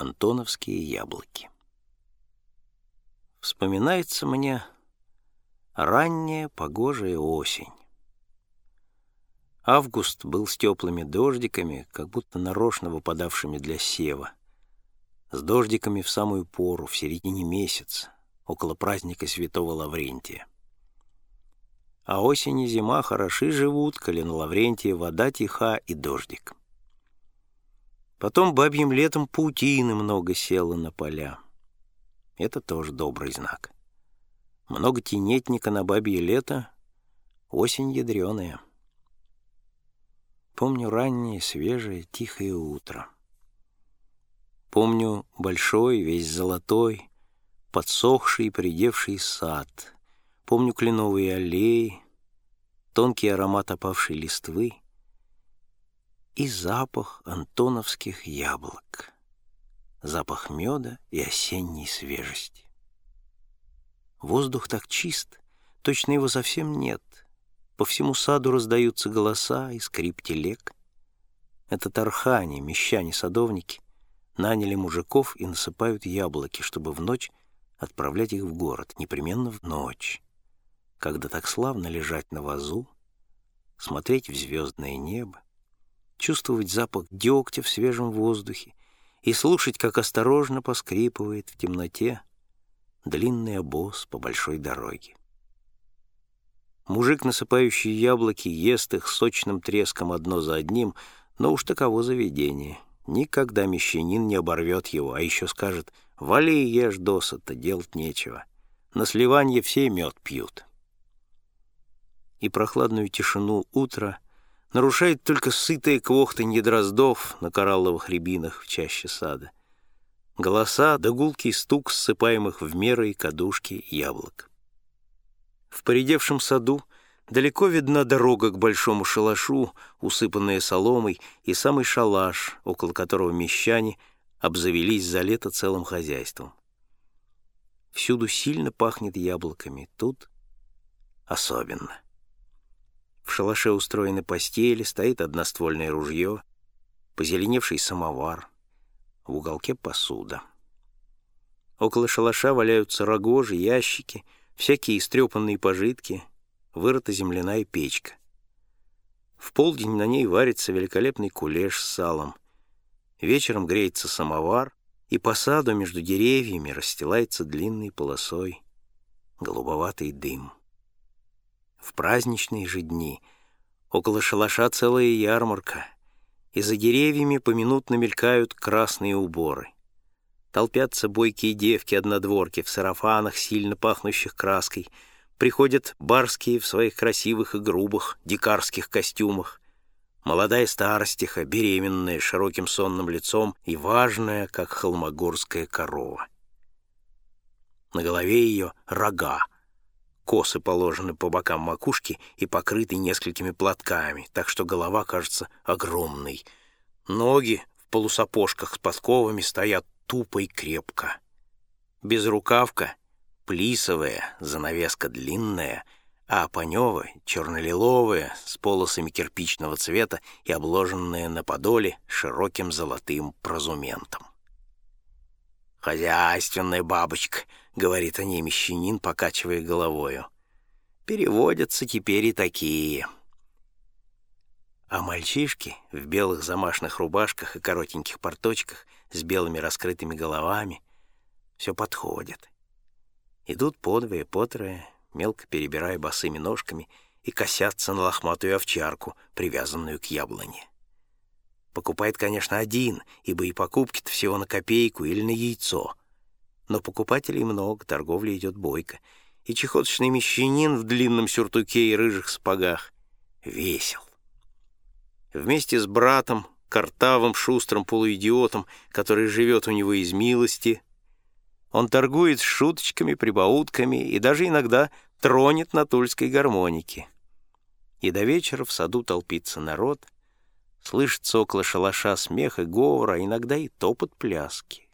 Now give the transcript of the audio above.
Антоновские яблоки. Вспоминается мне ранняя погожая осень. Август был с теплыми дождиками, как будто нарочно выпадавшими для сева. С дождиками в самую пору, в середине месяца, около праздника Святого Лаврентия. А осень и зима хороши живут, коли на Лаврентия вода тиха и дождик. Потом бабьим летом паутины много село на поля. Это тоже добрый знак. Много тенетника на бабье лето, осень ядреная. Помню раннее, свежее, тихое утро. Помню большой, весь золотой, подсохший и придевший сад. Помню кленовые аллеи, тонкий аромат опавшей листвы — и запах антоновских яблок, запах меда и осенней свежести. Воздух так чист, точно его совсем нет. По всему саду раздаются голоса и скрип телег. Это тархани, мещане-садовники, наняли мужиков и насыпают яблоки, чтобы в ночь отправлять их в город, непременно в ночь, когда так славно лежать на вазу, смотреть в звездное небо, чувствовать запах дегтя в свежем воздухе и слушать, как осторожно поскрипывает в темноте длинный обоз по большой дороге. Мужик, насыпающий яблоки, ест их сочным треском одно за одним, но уж таково заведение. Никогда мещанин не оборвет его, а еще скажет «Вали и ешь досыта, делать нечего». На сливанье все мед пьют. И прохладную тишину утра — нарушает только сытое квохтанье дроздов на коралловых рябинах в чаще сада. Голоса да гулкий стук ссыпаемых в меры и кадушки яблок. В поредевшем саду далеко видна дорога к большому шалашу, усыпанная соломой, и самый шалаш, около которого мещане обзавелись за лето целым хозяйством. Всюду сильно пахнет яблоками, тут особенно. В шалаше устроены постели, стоит одноствольное ружье, позеленевший самовар, в уголке посуда. Около шалаша валяются рогожи, ящики, всякие истрепанные пожитки, вырыта земляная печка. В полдень на ней варится великолепный кулеш с салом. Вечером греется самовар, и по саду между деревьями расстилается длинной полосой голубоватый дым. В праздничные же дни около шалаша целая ярмарка, и за деревьями поминутно мелькают красные уборы. Толпятся бойкие девки-однодворки в сарафанах, сильно пахнущих краской, приходят барские в своих красивых и грубых дикарских костюмах, молодая старостиха, беременная, широким сонным лицом и важная, как холмогорская корова. На голове ее рога, косы положены по бокам макушки и покрыты несколькими платками, так что голова кажется огромной. Ноги в полусапожках с подковами стоят тупо и крепко. Безрукавка, плисовая, занавеска длинная, а панева черно-лиловая, с полосами кирпичного цвета и обложенная на подоле широким золотым прозументом. «Хозяйственная бабочка», — говорит о ней мещанин, покачивая головою. «Переводятся теперь и такие». А мальчишки в белых замашных рубашках и коротеньких порточках с белыми раскрытыми головами все подходят. Идут подвое, потрое, мелко перебирая босыми ножками и косятся на лохматую овчарку, привязанную к яблоне. Покупает, конечно, один, ибо и покупки-то всего на копейку или на яйцо. Но покупателей много, торговля идет бойко. И чехоточный мещанин в длинном сюртуке и рыжих сапогах весел. Вместе с братом, картавым, шустрым полуидиотом, который живет у него из милости, он торгует шуточками, прибаутками и даже иногда тронет на тульской гармонике. И до вечера в саду толпится народ — Слышится около шалаша смех и говор, а иногда и топот пляски.